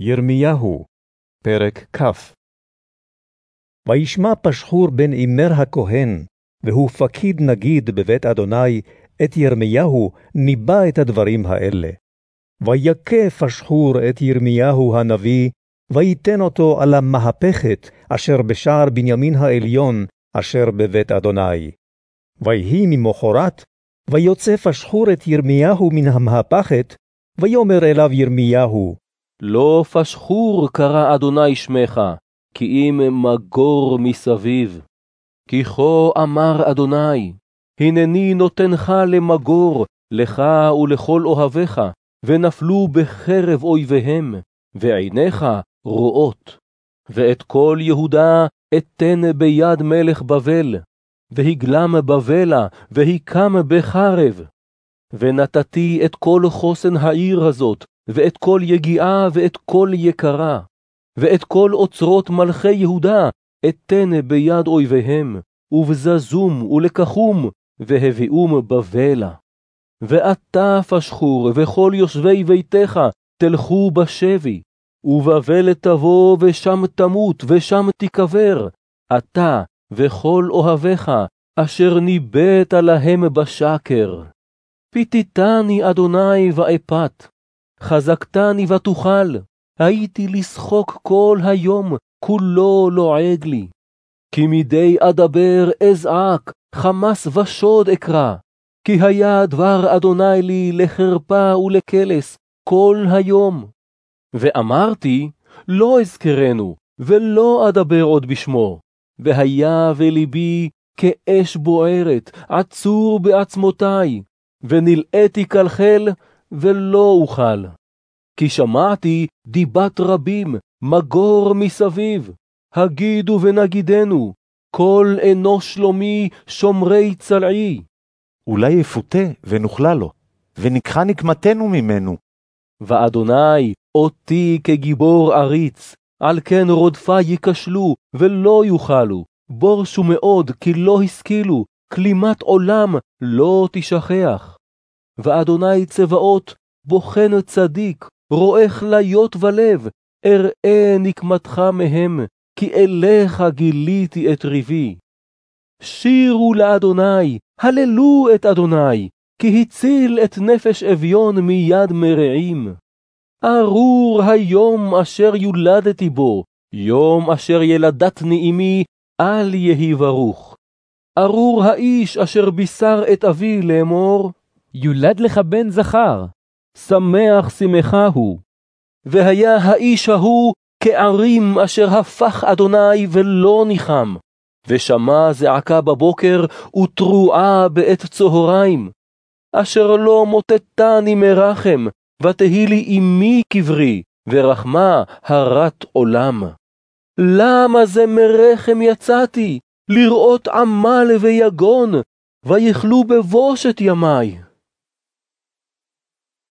ירמיהו, פרק כ. וישמע פשחור בן אימר הכהן, והוא פקיד נגיד בבית אדוני, את ירמיהו ניבא את הדברים האלה. ויכה פשחור את ירמיהו הנביא, ויתן אותו על המהפכת אשר בשער בנימין העליון, אשר בבית אדוני. ויהי ממחרת, ויוצא פשחור את ירמיהו מן המהפכת, ויאמר אליו ירמיהו, לא פשחור קרא אדוני שמך, כי אם מגור מסביב. כי כה אמר אדוני, הנני נותנך למגור, לך ולכל אוהביך, ונפלו בחרב אויביהם, ועיניך רואות. ואת כל יהודה אתן ביד מלך בבל, והגלם בבלה, והיקם בחרב. ונתתי את כל חוסן העיר הזאת, ואת כל יגיעה ואת כל יקרה, ואת כל אוצרות מלכי יהודה אתן ביד אויביהם, ובזזום ולקחום, והביאום בבלה. ואתה, פשחור, וכל יושבי ביתך, תלכו בשבי, ובבל תבוא, ושם תמות, ושם תיקבר, אתה וכל אוהביך, אשר ניבאת להם בשקר. פיתיתני אדוני ואפת, חזקתני ותוכל, הייתי לשחוק כל היום, כולו לועג לי. כי מדי אדבר אזעק, חמס ושוד אקרא, כי היה דבר אדוני לי לחרפה ולקלס כל היום. ואמרתי, לא אזכרנו, ולא אדבר עוד בשמו. והיה ולבי כאש בוערת, עצור בעצמותי, ונלאיתי כלכל, ולא אוכל. כי שמעתי דיבת רבים, מגור מסביב, הגידו ונגידנו, כל אנוש שלומי שומרי צלעי. אולי יפותה ונוכלה לו, וניקחה נקמתנו ממנו. ואדוני אותי כגיבור עריץ, על כן רודפה ייכשלו, ולא יוכלו, בורשו מאוד, כי לא השכילו, כלימת עולם לא תשכח. ואדוני צבאות, בוחן צדיק, רואה כליות ולב, אראה נקמתך מהם, כי אליך גיליתי את ריבי. שירו לאדוני, הללו את אדוני, כי הציל את נפש אביון מיד מרעים. ארור היום אשר יולדתי בו, יום אשר ילדתני אמי, אל יהי ברוך. ארור האיש אשר בישר את אבי לאמור, יולד לך בן זכר. שמח שמחה הוא. והיה האיש ההוא כערים אשר הפך אדוני ולא ניחם. ושמע זעקה בבוקר ותרועה בעת צהריים. אשר לא מוטטני מרחם, ותהי לי אמי קברי, ורחמה הרת עולם. למה זה מרחם יצאתי, לראות עמל ויגון, ויכלו בבושת ימי.